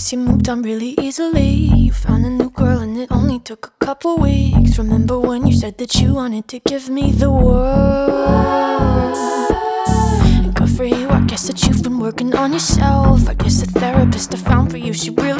guess you moved on really easily. You found a new girl and it only took a couple weeks. Remember when you said that you wanted to give me the world? And good for you, I guess that you've been working on yourself. I guess the therapist I found for you, she really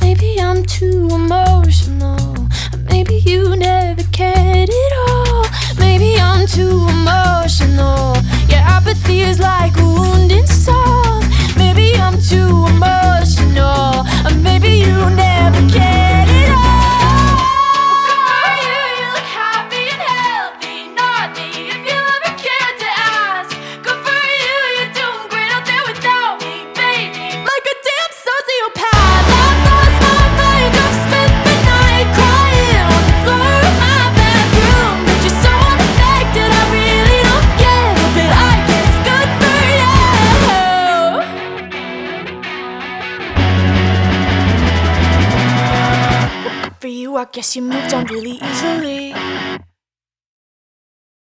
Maybe I'm too For you, I guess you moved on really easily.